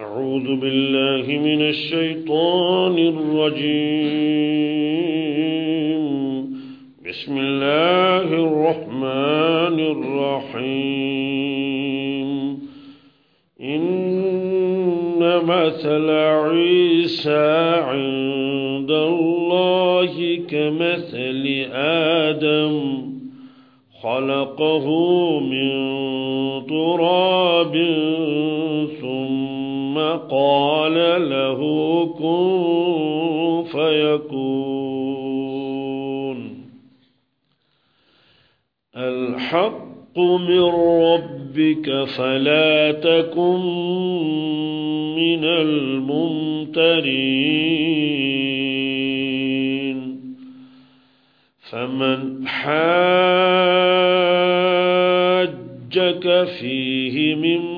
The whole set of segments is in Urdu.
أعوذ بالله من الشيطان الرجيم. بسم الله الرحمن الرحيم. إن مثل عيسى عند الله كمثل آدم. خلقه من تراب قال له كن فيكون. الحق من ربك فلا تكن من الممترين. فمن حاجك فيه من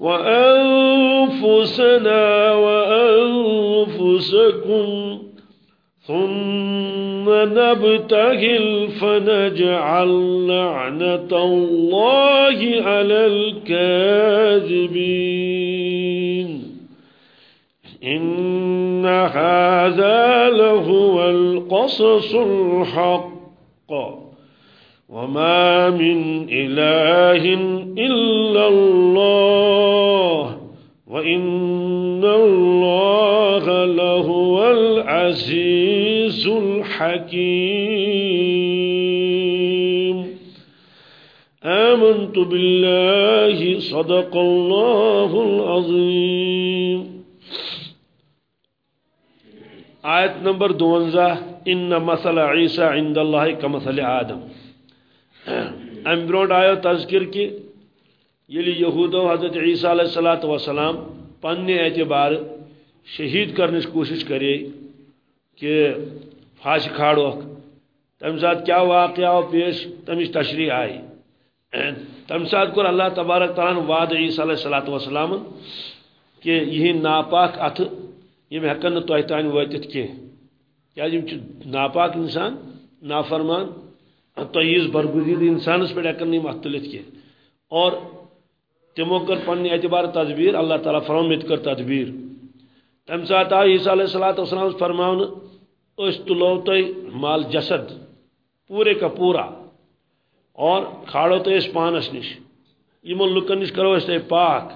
وأنفسنا وأنفسكم ثم نبتهل فنجعل لعنة الله على الكاذبين. إن هذا لهو القصص الحق. وما من إله إلا الله وإن الله لهو العزيز الحكيم آمنت بالله صدق الله العظيم. آية نمبر دوانزا إن مثل عيسى عند الله كمثل آدم. ام برونٹ آیو تذکر کہ یلی یہودو حضرت عیسیٰ علیہ الصلوۃ والسلام پنہ اعتبار شہید کرنس کوشش کرے کہ پھاش کھاڑوک تم سات کیا واقعہ آو پیش تمش تشریح آئی۔ تم سات کور اللہ تبارک تعالیٰ وعد عیسیٰ علیہ الصلوۃ والسلام کہ یہ ناپاک اتھ یم ہکن تہ تان واتت کی کیا جی، ناپاک انسان، نافرمان تیز برگزید انسانس پہ ہکن نیم کی اور تمو کر پنہ اعتبار تدبیر، اللہ تعالیٰ فرم کر تدبیر۔ تم سات آو عیسیٰ علیہ الصلوۃ والسلام فرماون اس تلو تہ مال جسد، پورے کا پورا۔ اور کھاڑو تو اس پانس نش۔ یمن لکن نش کرو تہ پاک۔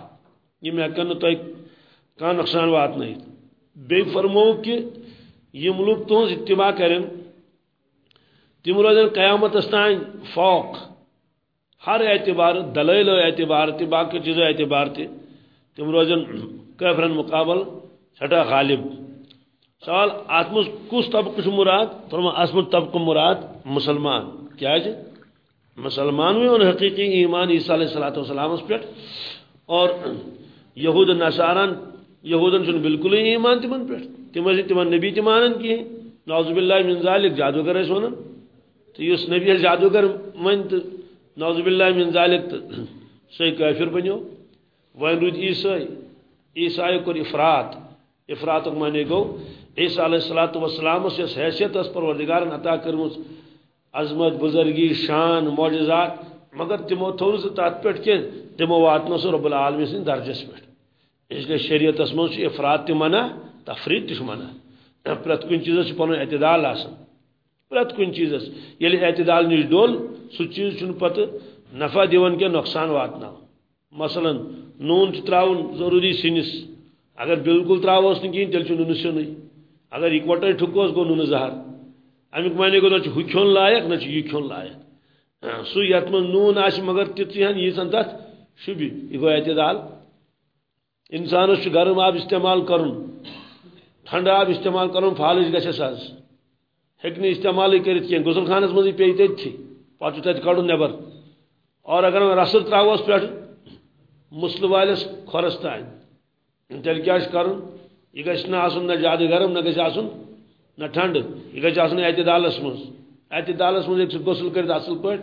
یم ہکن نہ تہ کان نقصان وات نہیں۔ بی فرمو کہ یم لوگ تہذ اتباع کرن تم روزن قیامت تان فوق. ہر اعتبار، دلائل اعتبار تہ باقی چیزوں اعتبار تہ تم روزن کیفرن مقابل سٹھا غالب. سوال ات مز کس طبقہ مراد؟ فرما اس طبقہ مراد؟ مسلمان. کیا جی؟ مسلمان میں ان حقیقی ایمان عیسیٰ علیہ الصلوۃ والسلام پہ اور یہود نصاران، یہودن چھ بالکل ایمان تمن پہ تم تمن نبی تہ مانن کی نعوذ باللہ من ذالک، جادوگر اس ونن تو اس نبی جادوگر من تو نعوذ باللہ من ذالک تو سی کافر بنیو۔ وین رود عیسائی عیسائی کور افراد افراد معنی گو عیسیٰ علیہ الصلوۃ والسلام اس حیثیت اس پروردگار عطا کرمس عظمت، بزرگی، شان، معجزات، مگر تمو تھور سے تات پہ کہ تمو واتنو سو رب العالمین سن درجس پہ اس لیے شریعت من افراد تہ منع تفرید تہ منع پرت کن چیزس پن اعتدال آسان پرت کن چیزس۔ یل اعتدال نش ڈول سہ چیز چھ پتہ، نفع دیون کی نقصان واتنا مثلا، نون تراؤن ضروری سنس اگر بالکل تراوس نا کہین تیل نون سن اگر اکوٹے ٹھکوس گو نون زہر۔ امیک معنی گو نہ چھ ہو کھیون لائق، نہ یہ کھیون لائق۔ سو یت من نون آس مگر تیتھی ہن یہ تت یہ گو اعتدال۔ انسانس گرم آب استعمال کرن، ٹھنڈ آب استعمال کرن، فالج گھس آز ہیکہ استعمال کرت کی غسل خانس مزے پی تھی پتہ تت کڑن نبر اور اگر رسر تراوس پہ مسل والس کھورس تین تیل کیا کرن یہ گھس نا نہ زیادہ گرم نہ گھس نہ ٹھنڈ یہ گھس اعتدالس مز اعتدالس مز ایک غسل کرت اصل پہ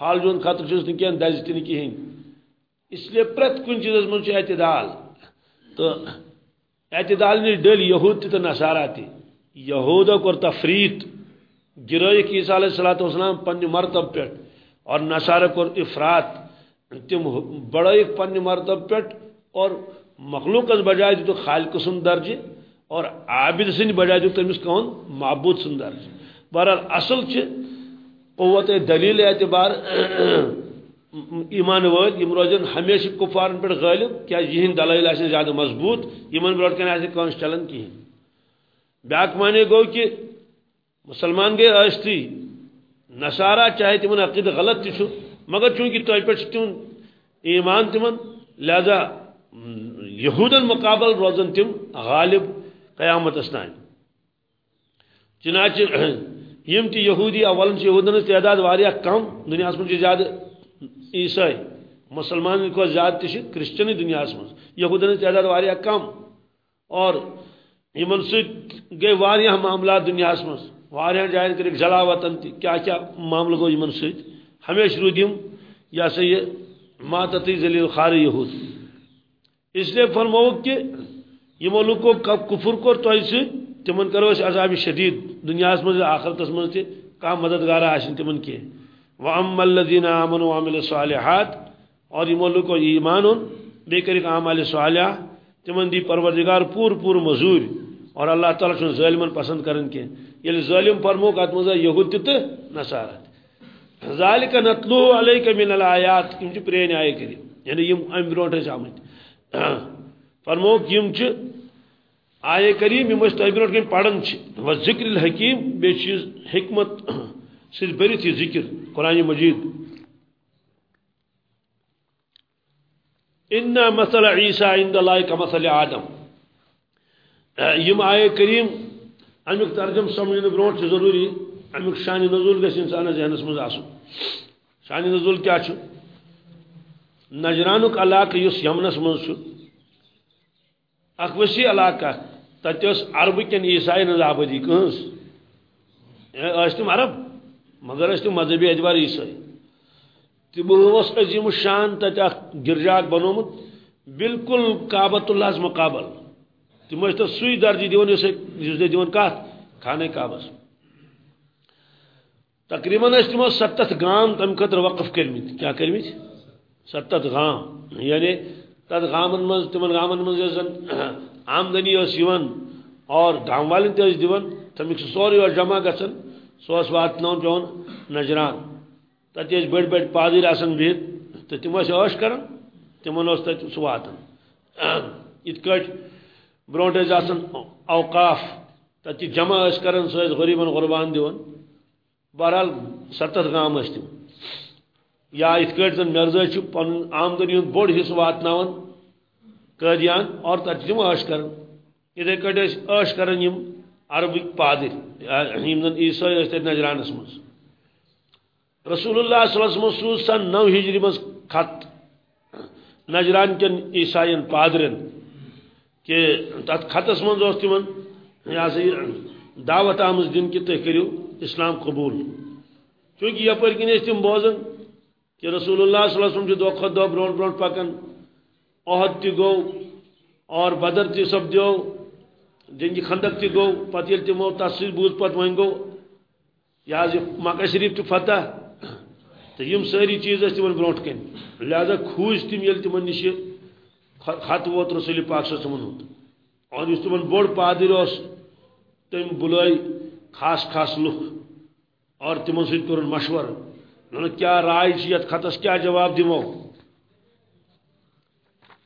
حال جون خطر چھس نہ کہیں دز تہ کہین اس لیے پرت کن چیز مز اعتدال تو اعتدال نش ڈل یہود تہ نصارہ تہ یہود کور تفریت گرائک عیسیٰ علیہ الصلوۃ والسلام پنہ مرتب پہ اور نصارہ کور افراد تم بڑائک پنہ مرتب پہ اور مخلوق بجائے دیت خالق سن درجہ جی، اور عابد سن بجائے دیت تمس کون؟ معبود سن درجہ جی۔ بہرحال اصل چھ قوت دلیل اعتبار ایمان ول یم روزن ہمیشہ کفارن پہ غالب، کیا یہ دلائل آس زیادہ مضبوط؟ یمن برو کن آس کنس چلان کہین بیاک مانے گو کہ مسلمان گئے اشتی نصارہ چاہے تمن عقید غلط تہ مگر چونکہ تہ پہ تم ایمان تمن لہذا یہودن مقابل روزن تم غالب قیامت اسنان چنانچہ یم تی یہودی اولن یہودن تعداد واریاہ کم، دنیا من زیادہ عیسائی، مسلمان کو زیادہ تش کرسچن دنیا من یہودن تعداد واریاہ کم۔ اور یمن ست گئی واریاہ معاملات دنیا من واریاہ جائن کر جلا وطن تی کیا کیا معاملہ گو یمن ست ہمیشہ رود یم یا سا یہ ماتتی ذلیل خار یہود۔ اس لیے فرمو کہ یہ لوکو کب کفر کور تو تمن کرو، اس عذاب شدید۔ دنیا مز آخرت مز تہ کم مددگار آن تمن کی وَأَمَّا الَّذِينَ آمَنُوا وَعَمِلُوا الصَّالِحَاتِ اور یہ لوکو ایمان، بے کرک اعمال صالح تمن دی پروردگار پور پور مزور اور اللہ تعالیٰ چھن ظالمن پسند کرن کی یعنی یل ظالم فرمو کات مز یہود تہ نصارت۔ ذالک نتلو علیک من الآیات یم چھ پرین آئے کری۔ یعنی یم ام برونٹ آمت فرموک یم چھ آئے کریم یم اس تہ برونٹ کن پڑھن چھ و ذکر الحکیم، بے چیز حکمت سز برت یہ ذکر، قرآن مجید۔ ان مثل عیسیٰ عند اللہ کا مثل آدم. یم آئے کریم، امیک ترجم سمجھنے برونٹ ضروری، امیک شان نزول گژھِ انسان ذہنس مز آسن شان نزول کیا نجرانک علاقہ اس یمنس مز اخ وسیع علاقہ تت عرب کن عیسائی نز آبادی کنس تم عرب؟ مگر تم مذہبی اعتبار عیسائی. تمو عظیم شان تت گرجاک بنومت، بالکل کابت اللہ مقابل۔ تم تو سی درجہ دون اس دون کت خانہ کعبس تقریباً تمو ستھ گام تم خطر وقف کرمت کیا کرمت ستت غام۔ یعنی تت غامن من تمن غامن من زن آمدنی اور گام والن تہ دیون تمیک سوری اور جمع گژھن سو وات نون پیون نجران۔ تت اس بڑ بڑ پادر آسن بہت تو تم عش کرن تمن اس تت واتن ات کٹ اوقاف تت جمع اس کرن، سو اس غریبن قربان دیون۔ بہرحال ستت غام اس تم یا ات زن مرزا پن آمدنی ہند بوڑ حصہ واتناون قادیان اور تت تم عش کرن۔ اتھے کٹ عش کرن یم عربک پادر زن عیسائی تت نجرانس مز رسول اللہ صلی اللہ علیہ وسلم سن، نو ہجری مز خط نجران کن، عیسائین پادرن کہ تت خطس مز تمن یہ دعوت آمز دن کہ تھی کرو اسلام قبول۔ چونکہ یپر کن تم بوزن کہ رسول اللہ صلی اللہ علیہ وسلم دہ کھت دہ برو برو پکان عہد تہ گو اور بدر تہ سپدو جنگ خندق تہ گو پتہ یل تمو تس سی بوز پتہ ون گو یہ مکہ شریف تہ فتح۔ تو یم ساری چیز اس تمن برو کن لہذا کھوج تم یل تمن نش خط ووت رسول پاک صلی اللہ علیہ وسلم اور اس تمن بوڑ پادر اس تم بلائی خاص خاص لکھ اور تمن سۭتۍ کوٚرُن مشورٕ۔ کیا رائے چی یت خطس کیا جواب دمو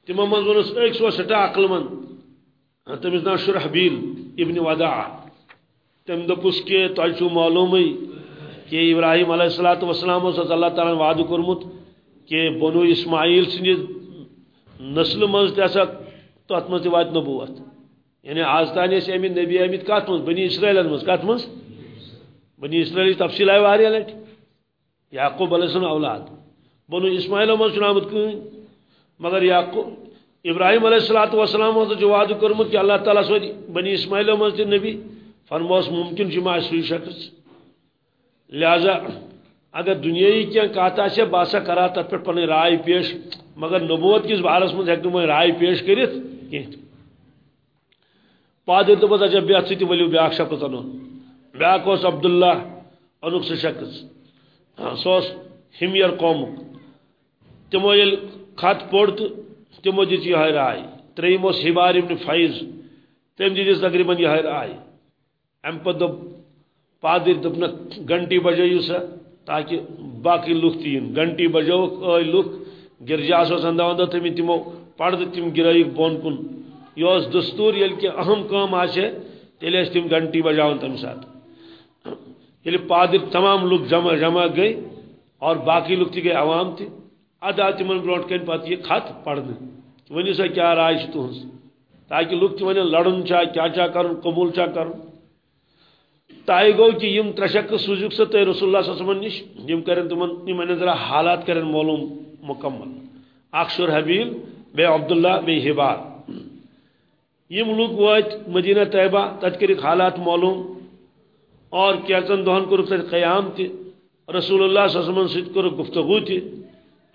تمو من ونس ایک سو سٹا عقل من۔ تمس نا شرحبیل ابن وداع۔ تم دپس کہ تہ معلوم کہ ابراہیم علیہ الصلوۃ والسلام اس اللہ تعالی وعدہ کورمت کہ بنو اسماعیل سند نسل من تسا تت من وات نبوت۔ یعنی آز تانی امی نبی آمت کت من بنی اسرائیل من کت من بنی اسرائیل تفصیل آئی واریاہ لٹھ یعقوب علیہ السلام اولاد۔ بنو اسماعیل من آمت کن مگر یعقوب، ابراہیم علیہ السلات وسلام جو وعد کورمت کہ اللہ تعالیٰ سو بنی اسماعیل مز نبی فرموس ممکن جمع سوی شخص لہذا اگر دنیای کی کت آ باسا کرا تر پہ پن رائے پیش، مگر نبوت کس بارس من ہوں رائے پیش کرت کی پادر دپس اچھا بیت سی ولو بیاکھ شخص ان بیاکھ اس عبداللہ انک سہ شخص سہ ہمیر قوم۔ تمو یل خط پوڑ تو تمو جی دت یہ رائے۔ تریم اس ہبار ابن فیض۔ تم جی دس تقریباً یہ رائے۔ ام پہ دپ پادر دپن گھنٹی بجائیو سا تاکہ باقی لوگ تین۔ گھنٹی بجو لوگ گرجاس اندہ وندا تم تمو پڑھ تم گرائک بون کن۔ یہ دستور یل کہ اہم کام آسے تیل تم گھنٹی بجاؤن تم سات یل پادر تمام لوگ جمع جمع گئی اور باقی لوگ تھی گئے عوام تھی۔ ادا تمن بروٹ کن پتہ یہ خط پڑھنے ونی سا کیا رائے تہذ تاکہ لوگ تہ ون لڑن چا کیا چا کرن، قبول چا کرن۔ تائ گو کہ یم ترشک سوزک سا تہ رسول اللہ صلی اللہ علیہ وسلم نش، یم کرن تمن یم ذرا حالات کرن معلوم مکمل۔ اکشر حبیب بے عبداللہ بے حبار یم لوگ وات مدینہ طیبہ تت کر حالات معلوم۔ اور کیچن دہن کور تت قیام تہ رسول اللہ صلی اللہ علیہ وسلم سۭتۍ کور گفتگو تہ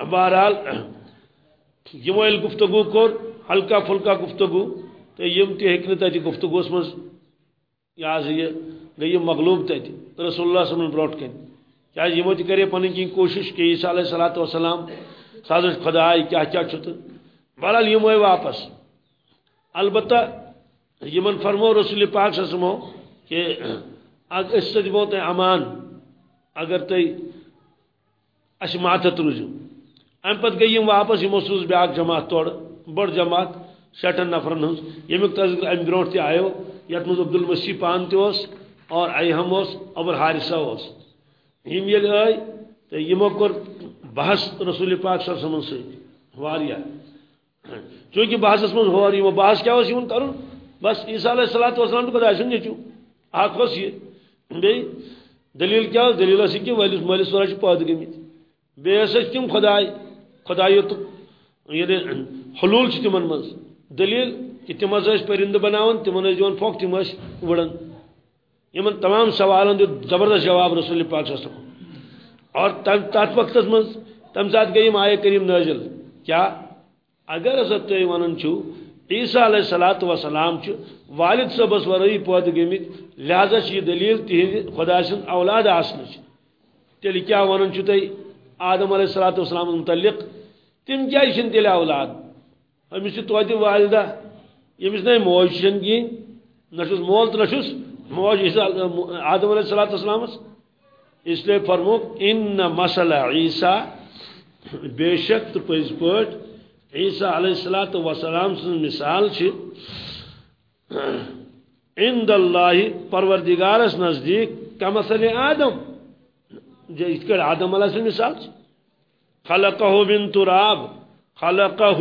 بہرحال یمو یل گفتگو کور ہلکا پھلکا گفتگو۔ تو یم تہ ہیکہ جی تت گفتگوس مز۔ یہ یہ گئی مغلوب تت جی۔ رسول اللہ صلی اللہ علیہ وسلم بروٹ کن کیا جی۔ یمو تہ کرے پن کی کوشش کہ عیسیٰ علیہ الصلوۃ والسلام؟ سازش خدا آئی کیا کیا چھت بہرحال یم واپس۔ البتہ یمن فرمو رسول پاک صلی اللہ علیہ وسلم کہ اگر اس سے دمو تے امان، اگر تے اس ماتت روزو ام پت گئی یم واپس یمو سوز بیاکھ جماعت توڑ، بڑ جماعت شیٹن نفرن ہنز یمیک تذکر ام برونٹ تی آیو یت مز عبد المسی پان تی اور ایہم اوس، ابر حارثہ اوس۔ یم یل آئی تو یمو کر بحث رسول پاک صلی اللہ علیہ وسلم سے واریا چونکہ بحث اس من ہو رہی وہ بحث کیا ہوسی ان کرن بس عیسیٰ علیہ الصلوۃ والسلام کو دایسن نیچو اکھ وس یہ۔ بی دلیل کیا؟ دلیل اسی کہ ولی مالس ورچ پاد گمت بی اس کیم خدای خدایت یہ یعنی حلول چھ تمن مز۔ دلیل کہ تم اس پرند بناون، تمن اس دیون پھوک تم اس وڑن۔ یمن تمام سوالن دیت زبردست جواب رسول پاک صلی اللہ علیہ وسلم اور تات وقت مز تم سات گئی آئے کریم نازل۔ کیا؟ اگر حضرت تھی ونان چھو، عیسیٰ علیہ الصلوۃ والسلام والد صبس ورئی پود گمت لہذا یہ دلیل تہذ خدا سن اولاد آسن تیل کیا ونان چھو تھی آدم علیہ الصلوۃ والسلام متعلق۔ تم کیا چھ تیل اولاد؟ امس چھ توتہ والدہ۔ یمس نہ موج چھ نشس مول تو نشس موج آدم علیہ الصلوۃ والسلام اس لیے فرموک ان مسئلہ عیسیٰ بے شک تو پز پٹ عیسیٰ علیہ السلام وسلام سن مثال چھ عند اللہ پروردگارس نزدیک کمثل آدم۔ جو اس کر آدم علیہ السلام مثال چھ خلقہ من تراب، خلقہ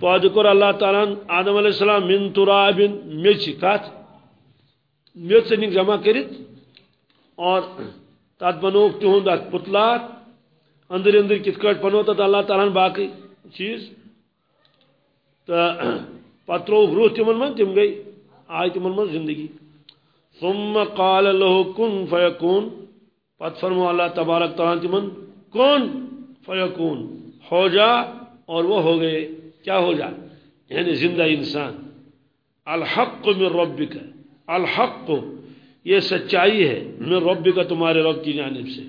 پاد کر اللہ تعالیٰ آدم علیہ السلام من تراب میچ کات۔ میچ سے جمع کرت اور تات بنوک تہد ات پتلات اندر اندر کت کٹ بنو تت اللہ تعالیٰ باقی چیز۔ تو پتہ تروک روح تمن من تم گئی، آئی تمن من زندگی۔ ثم قال له کن فیکون، پت فرمو اللہ تبارک تعالیٰ تمن کن فیکون، ہو جا اور وہ ہو گئے، کیا ہو جا؟ یعنی زندہ انسان۔ الحق من ربک۔ الحق، یہ سچائی ہے، من رب کا تمہارے رب کی جانب سے۔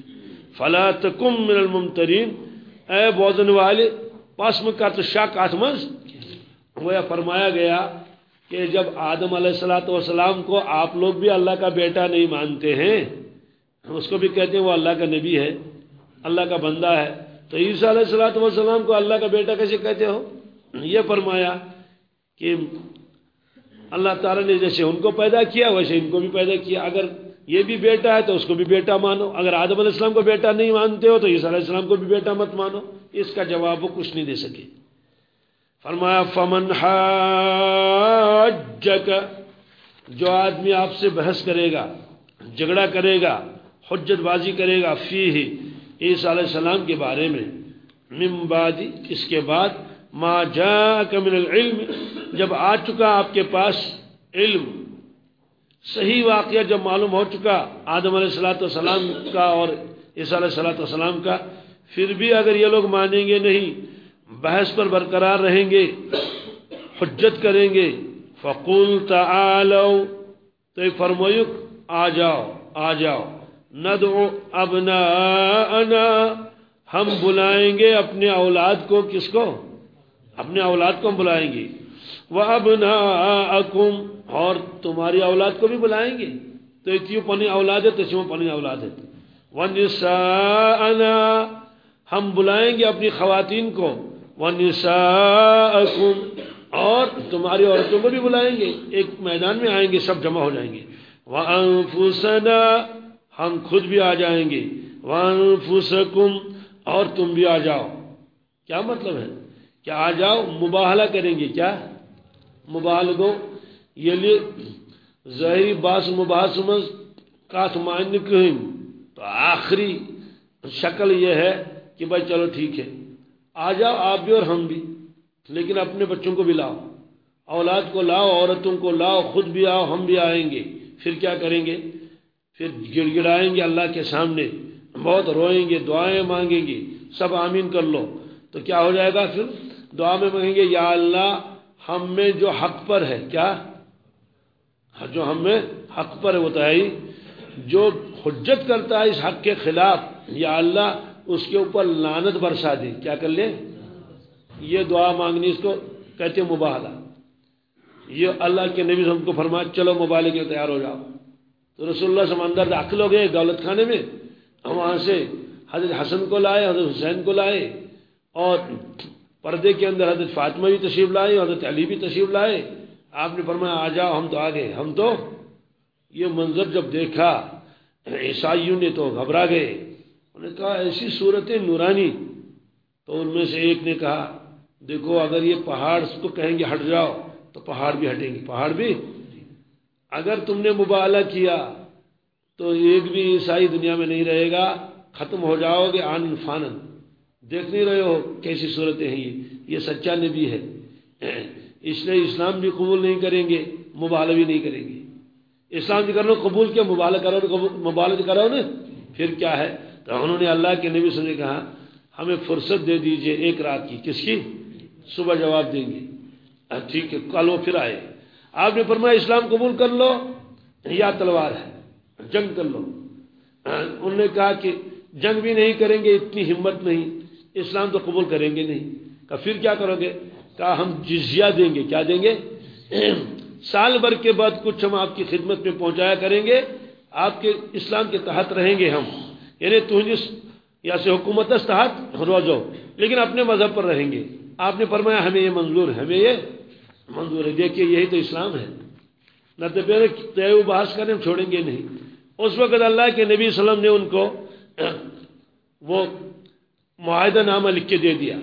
فلا تکم من الممترین۔ اے بوزن والے، پس میں کا تو شک آتمز وہ فرمایا گیا کہ جب آدم علیہ السلام کو آپ لوگ بھی اللہ کا بیٹا نہیں مانتے ہیں، اس کو بھی کہتے ہیں وہ اللہ کا نبی ہے، اللہ کا بندہ ہے۔ تو عیسیٰ علیہ السلام کو اللہ کا بیٹا کیسے کہتے ہو؟ یہ فرمایا کہ اللہ تعالیٰ نے جیسے ان کو پیدا کیا، ویسے ان کو بھی پیدا کیا۔ اگر یہ بھی بیٹا ہے تو اس کو بھی بیٹا مانو۔ اگر آدم علیہ السلام کو بیٹا نہیں مانتے ہو تو عیسیٰ علیہ السلام کو بھی بیٹا مت مانو۔ اس کا جواب وہ کچھ نہیں دے سکے۔ فرمایا، فمن حاجک جو آدمی آپ سے بحث کرے گا، جھگڑا کرے گا، حجت بازی کرے گا فی ہی عیسیٰ علیہ السلام کے بارے میں، من بعد اس کے بعد ما جاءک من العلم جب آ چکا آپ کے پاس علم، صحیح واقعہ جب معلوم ہو چکا آدم علیہ السلاۃ والسلام کا اور عیسیٰ علیہ السلاۃ والسلام کا، پھر بھی اگر یہ لوگ مانیں گے نہیں، بحث پر برقرار رہیں گے، حجت کریں گے فقول تعالو تو فرمویک آ جاؤ آ جاؤ، ندعو ابناءنا، ہم بلائیں گے اپنے اولاد کو، کس کو؟ اپنے اولاد کو ہم بلائیں گے۔ وہ ابناءکم اور تمہاری اولاد کو بھی بلائیں گے۔ تو اتیو پنی اولاد ہے، تو پنی اولاد ہے۔ ونساءنا، ہم بلائیں گے اپنی خواتین کو۔ ونساءکم اور تمہاری عورتوں کو بھی بلائیں گے۔ ایک میدان میں آئیں گے، سب جمع ہو جائیں گے۔ وَأَنفُسَنَا، ہم خود بھی آ جائیں گے۔ وَأَنفُسَكُمْ، اور تم بھی آ جاؤ۔ کیا مطلب ہے؟ کہ آ جاؤ، مباہلہ کریں گے۔ کیا؟ مباہل کو یہ ظاہری باس مباحث کات مان کہیں تو آخری شکل یہ ہے کہ بھائی چلو ٹھیک ہے۔ آ جاؤ، آپ بھی اور ہم بھی، لیکن اپنے بچوں کو بھی لاؤ۔ اولاد کو لاؤ، عورتوں کو لاؤ، خود بھی آؤ، ہم بھی آئیں گے۔ پھر کیا کریں گے؟ پھر گڑ گڑائیں گے اللہ کے سامنے۔ بہت روئیں گے، دعائیں مانگیں گے۔ سب آمین کر لو۔ تو کیا ہو جائے گا پھر؟ دعا میں مانگیں گے، یا اللہ، ہم میں جو حق پر ہے، کیا؟ جو ہم میں حق پر ہے، وہ جو حجت کرتا ہے اس حق کے خلاف، یا اللہ، اس کے اوپر لانت برسا دے کیا کر لے یہ دعا مانگنی، اس کو کہتے ہیں یہ اللہ کے نبی ہم کو فرمایا، چلو مبالے کے تیار ہو جاؤ۔ تو رسول اللہ سمندر داخل ہو گئے، دولت خانے میں۔ ہم وہاں سے حضرت حسن کو لائے، حضرت حسین کو لائے۔ اور پردے کے اندر حضرت فاطمہ بھی تشریف لائے، حضرت علی بھی تشریف لائے۔ آپ نے فرمایا، آ جاؤ ہم تو آ گئے ہم تو یہ منظر جب دیکھا، عیسائیوں نے تو گھبرا گئے۔ انہوں نے کہا، ایسی صورتیں نورانی۔ تو ان میں سے ایک نے کہا، دیکھو، اگر یہ پہاڑ کو کہیں گے ہٹ جاؤ، تو پہاڑ بھی ہٹیں گے۔ پہاڑ بھی؟ اگر تم نے مبالہ کیا، تو ایک بھی عیسائی دنیا میں نہیں رہے گا، ختم ہو جاؤ گے آن فانن۔ دیکھ نہیں رہے ہو کیسی صورتیں ہیں یہ؟ یہ سچا نبی ہے۔ اس لیے اسلام بھی قبول نہیں کریں گے مبالہ بھی نہیں کریں گے۔ اسلام بھی کر لو قبول کیا؟ مبالہ کرو مبالہ کرو نا۔ پھر کیا ہے؟ تو انہوں نے اللہ کے نبی سے نے کہا، ہمیں فرصت دے دیجیے ایک رات کی۔ کس کی؟ صبح جواب دیں گے۔ ٹھیک ہے، کل وہ پھر آئے۔ آپ نے فرمایا، اسلام قبول کر لو، یا تلوار ہے، جنگ کر لو۔ ہاں، انہوں نے کہا کہ جنگ بھی نہیں کریں گے، اتنی ہمت نہیں۔ اسلام تو قبول کریں گے نہیں۔ کہا، پھر کیا کرو گے؟ کہا، ہم جزیہ دیں گے۔ کیا دیں گے؟ سال بھر کے بعد کچھ ہم آپ کی خدمت میں پہنچایا کریں گے۔ آپ کے اسلام کے تحت رہیں گے ہم۔ یعنی تجس یا سے حکومت تحت روزو۔ لیکن اپنے مذہب پر رہیں گے۔ آپ نے فرمایا، ہمیں یہ منظور ہے ہمیں یہ منظور ہے۔ دیکھیے، یہی تو اسلام ہے۔ نہ تو پہلے طے بحث کریں، ہم چھوڑیں گے نہیں۔ اس وقت اللہ کے نبی صلی اللہ علیہ وسلم نے ان کو وہ معاہدہ نامہ لکھ کے دے دیا۔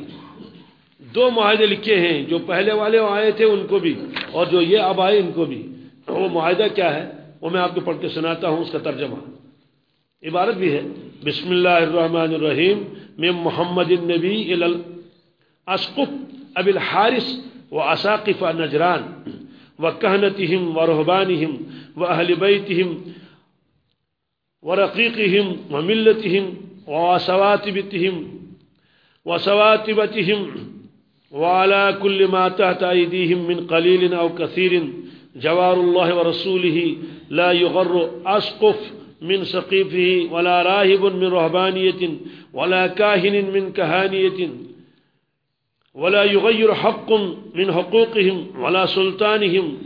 دو معاہدے لکھے ہیں، جو پہلے والے آئے تھے ان کو بھی، اور جو یہ اب آئے ان کو بھی۔ وہ معاہدہ کیا ہے؟ وہ میں آپ کو پڑھ کے سناتا ہوں اس کا ترجمہ۔ عبارت بھی ہے، بسم اللہ الرحمن الرحیم میں محمد النبی اسقف اب الحارث و اساقف نجران و کہنتہم و رہبانہم و اہل بیتہم و رقیقہم و ملتہم و سواتبتہم و سواتبتہم وعلى كل ما تحت أيديهم من قليل أو كثير جوار الله ورسوله لا يغر أسقف من سقيفه ولا راهب من رهبانية ولا كاهن من كهانية ولا يغير حق من حقوقهم ولا سلطانهم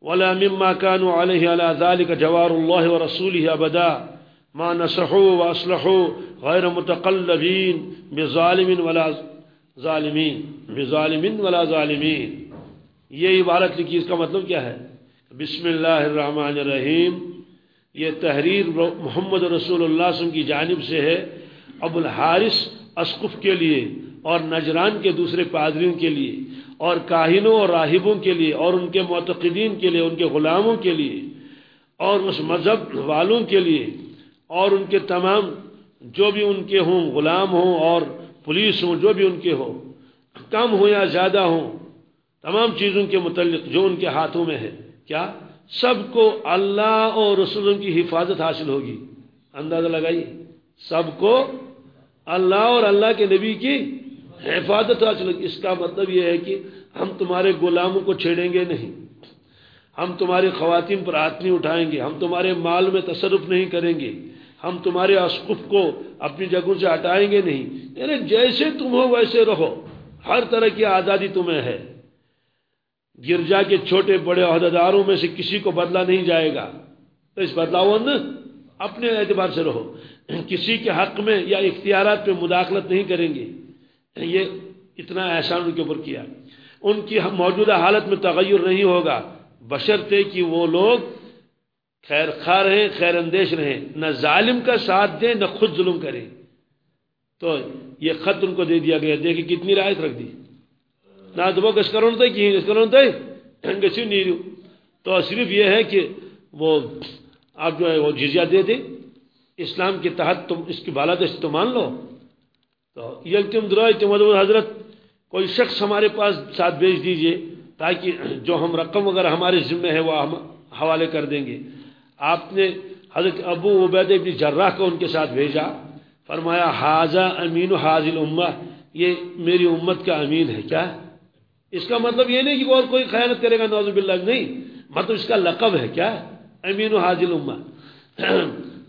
ولا مما كانوا عليه على ذلك جوار الله ورسوله أبدا ما نصحوا وأصلحوا غير متقلبين بظالم ولا ظالمين، بظالمين ولا ظالمين. یہ عبارت لکھی، اس کا مطلب کیا ہے؟ بسم اللہ الرحمن الرحیم، یہ تحریر محمد رسول اللہ وسلم کی جانب سے ہے، ابو الحارث اسقف کے لیے اور نجران کے دوسرے پادرین کے لیے اور کاہنوں اور راہبوں کے لیے اور ان کے معتقدین کے لیے، ان کے غلاموں کے لیے اور اس مذہب والوں کے لیے۔ اور ان کے تمام جو بھی ان کے ہوں، غلام ہوں اور پولیس ہوں، جو بھی ان کے ہو کم ہوں یا زیادہ ہوں، تمام چیزوں کے متعلق جو ان کے ہاتھوں میں ہے، کیا؟ سب کو اللہ اور رسول کی حفاظت حاصل ہوگی۔ اندازہ لگائیے۔ سب کو اللہ اور اللہ کے نبی کی حفاظت حاصل ہوگی۔ اس کا مطلب یہ ہے کہ ہم تمہارے غلاموں کو چھیڑیں گے نہیں۔ ہم تمہاری خواتین پر ہاتھ نہیں اٹھائیں گے۔ ہم تمہارے مال میں تصرف نہیں کریں گے۔ ہم تمہارے اسقف کو اپنی جگہوں سے ہٹائیں گے نہیں۔ یعنی جیسے تم ہو ویسے رہو۔ ہر طرح کی آزادی تمہیں ہے۔ گرجا کے چھوٹے بڑے عہدیداروں میں سے کسی کو بدلا نہیں جائے گا۔ تو اس بدلاؤ اپنے اعتبار سے رہو۔ کسی کے حق میں یا اختیارات پہ مداخلت نہیں کریں گے۔ یہ اتنا احسان ان کے اوپر کیا۔ ان کی موجودہ حالت میں تغیر نہیں ہوگا۔ بشرتے کہ وہ لوگ خیر خواہ رہیں، خیر اندیش رہیں۔ نہ ظالم کا ساتھ دیں، نہ خود ظلم کریں۔ تو یہ خط ان کو دے دیا گیا۔ دیکھیں کتنی رعایت رکھ دی۔ نہ تو وہ گس کرون تو کہیں گس کرون گسی نیرو تو صرف یہ ہے کہ وہ آپ جو ہے وہ جزیہ دے دیں۔ اسلام کے تحت تم اس کی بالادست تو مان لو۔ تو یہ تم درائے تم حضرت، کوئی شخص ہمارے پاس ساتھ بھیج دیجیے تاکہ جو ہم رقم اگر ہمارے ذمہ ہے وہ ہم حوالے کر دیں گے۔ آپ نے حضرت ابو عبید ابن جراح کو ان کے ساتھ بھیجا، فرمایا حاضہ امین و حاضل امہ یہ میری امت کا امین ہے، کیا؟ اس کا مطلب یہ نہیں کہ اور کوئی خیانت کرے گا نوز باللہ، نہیں مطلب اس کا لقب ہے، کیا؟ امین و حاضل امہ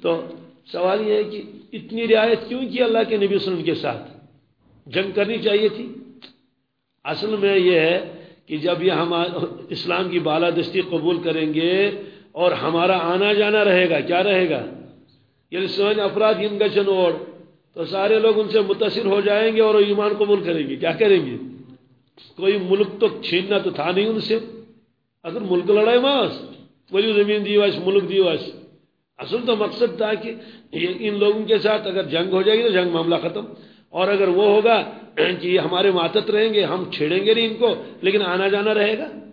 تو سوال یہ ہے کہ اتنی رعایت کیوں کی اللہ کے نبی وسلم کے ساتھ؟ جنگ کرنی چاہیے تھی۔ اصل میں یہ ہے کہ جب یہ ہم اسلام کی بالادستی قبول کریں گے اور ہمارا آنا جانا رہے گا، کیا رہے گا؟ یعنی سوئن افراد ان کا چنوڑ تو سارے لوگ ان سے متاثر ہو جائیں گے اور ایمان قبول کریں گے۔ کیا کریں گے؟ کوئی ملک تو چھیننا تو تھا نہیں ان سے۔ اگر ملک لڑائی ماس ولی زمین دیواس ملک دیواس اصل تو مقصد تھا کہ ان لوگوں کے ساتھ اگر جنگ ہو جائے گی تو جنگ معاملہ ختم۔ اور اگر وہ ہوگا کہ یہ ہمارے ماتت رہیں گے، ہم چھیڑیں گے نہیں ان کو، لیکن آنا جانا رہے گا۔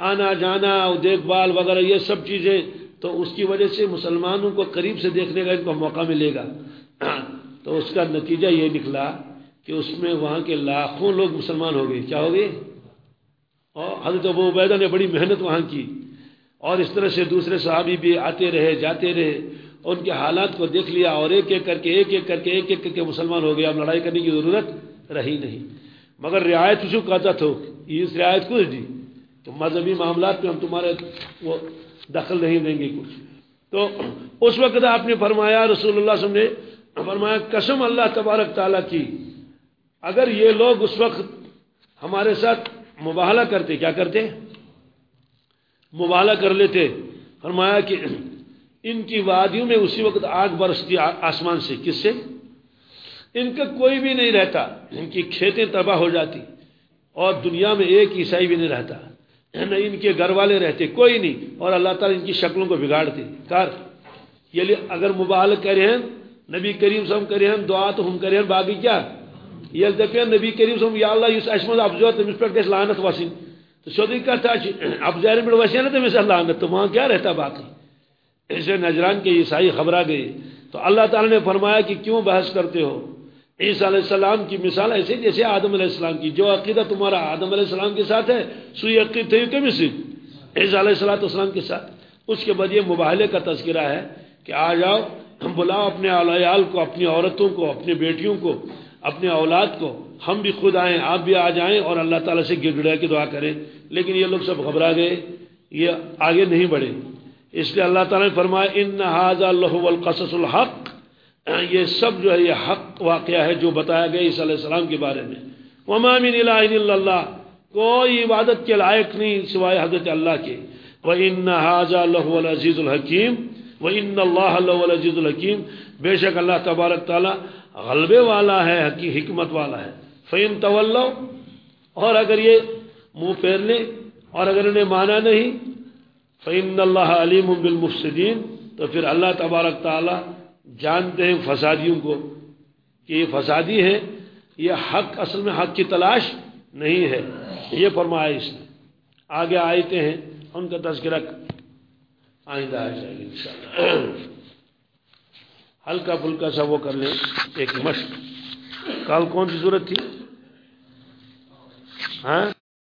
آنا جانا دیکھ بھال وغیرہ یہ سب چیزیں، تو اس کی وجہ سے مسلمانوں کو قریب سے دیکھنے کا ان کو موقع ملے گا۔ تو اس کا نتیجہ یہ نکلا کہ اس میں وہاں کے لاکھوں لوگ مسلمان ہو گئے۔ کیا ہو گئے؟ اور حضرت ابو عبیدہ نے بڑی محنت وہاں کی۔ اور اس طرح سے دوسرے صحابی بھی آتے رہے، جاتے رہے۔ ان کے حالات کو دیکھ لیا اور ایک ایک کر کے، ایک ایک کر کے، ایک ایک کر کے مسلمان ہو گیا اب لڑائی کرنے کی ضرورت رہی نہیں۔ مگر رعایت اسے کہتا تھا۔ اس رعایت کو دی تو مذہبی معاملات پہ ہم تمہارے وہ دخل نہیں دیں گے کچھ۔ تو اس وقت آپ نے فرمایا، رسول اللہ صلی اللہ علیہ وسلم نے فرمایا، قسم اللہ تبارک تعالیٰ کی، اگر یہ لوگ اس وقت ہمارے ساتھ مباہلہ کرتے، کیا کرتے؟ مباہلہ کر لیتے۔ فرمایا کہ ان کی وادیوں میں اسی وقت آگ برستی آسمان سے۔ کس سے؟ ان کا کوئی بھی نہیں رہتا۔ ان کی کھیتیں تباہ ہو جاتی اور دنیا میں ایک عیسائی بھی نہیں رہتا۔ نہ ان کے گھر والے رہتے، کوئی نہیں۔ اور اللہ تعالیٰ ان کی شکلوں کو بگاڑتے۔ کار یہ اگر مبال کریں نبی کریم صاحب کریں دعا تو ہم کریں باقی کیا؟ یہ دپین نبی کریم صاحب یا اللہ اس اسمد افزو تمس پہ گھس لانت وسن تو سیودی کتھا افزار پہ وسے نا تمس لانت تو وہاں کیا رہتا باقی؟ ایسے نجران کے عیسائی خبرہ گئے۔ تو اللہ تعالیٰ نے فرمایا کہ کیوں بحث کرتے ہو؟ عیسیٰ علیہ السلام کی مثال ایسے جیسے آدم علیہ السلام کی۔ جو عقیدہ تمہارا آدم علیہ السلام کے ساتھ ہے سوئی عقید تھی کمی سے عیسیٰ علیہ السلام کے ساتھ۔ اس کے بعد یہ مباہلے کا تذکرہ ہے کہ آ جاؤ ہم بلاؤ اپنے علیال کو، اپنی عورتوں کو، اپنی بیٹیوں کو اپنے اولاد کو۔ ہم بھی خود آئیں، آپ بھی آ جائیں اور اللہ تعالیٰ سے گر گڑا کی دعا کریں۔ لیکن یہ لوگ سب گھبرا گئے، یہ آگے نہیں بڑھے۔ اس لیے اللہ تعالیٰ نے فرمایا، ان نہ القصص الحق یہ سب جو ہے، یہ حق واقعہ ہے جو بتایا گیا عیسیٰ علیہ السلام کے بارے میں۔ وما من الہ الا اللہ کوئی عبادت کے لائق نہیں سوائے حضرت اللہ کے۔ وَإِنَّ هَذَا لَهُوَ الْعَزِيزُ الْحَكِيمُ۔ وَإِنَّ اللَّهَ لَهُوَ الْعَزِيزُ الْحَكِيمُ۔ بے شک اللہ تبارک تعالی غلبے والا ہے، حقی حکمت والا ہے۔ فَإِن تَوَلَّوْا، اور اگر یہ منہ پھیر لیں، اور اگر انہیں مانا نہیں، فَإِنَّ اللَّهَ عَلِيمٌ بِالْمُفْسِدِينَ۔ تو پھر اللہ تبارک تعالی جانتے ہیں فسادیوں کو کہ یہ فسادی ہے، یہ حق، اصل میں حق کی تلاش نہیں ہے۔ یہ فرمایا اس نے۔ آگے آئیتے ہیں، ان کا تذکرہ آئندہ آ جائے گا انشاءاللہ۔ ہلکا پھلکا سا وہ کر لیں۔ ایک مشق۔ کل کون سی ضرورت تھی؟ ہاں؟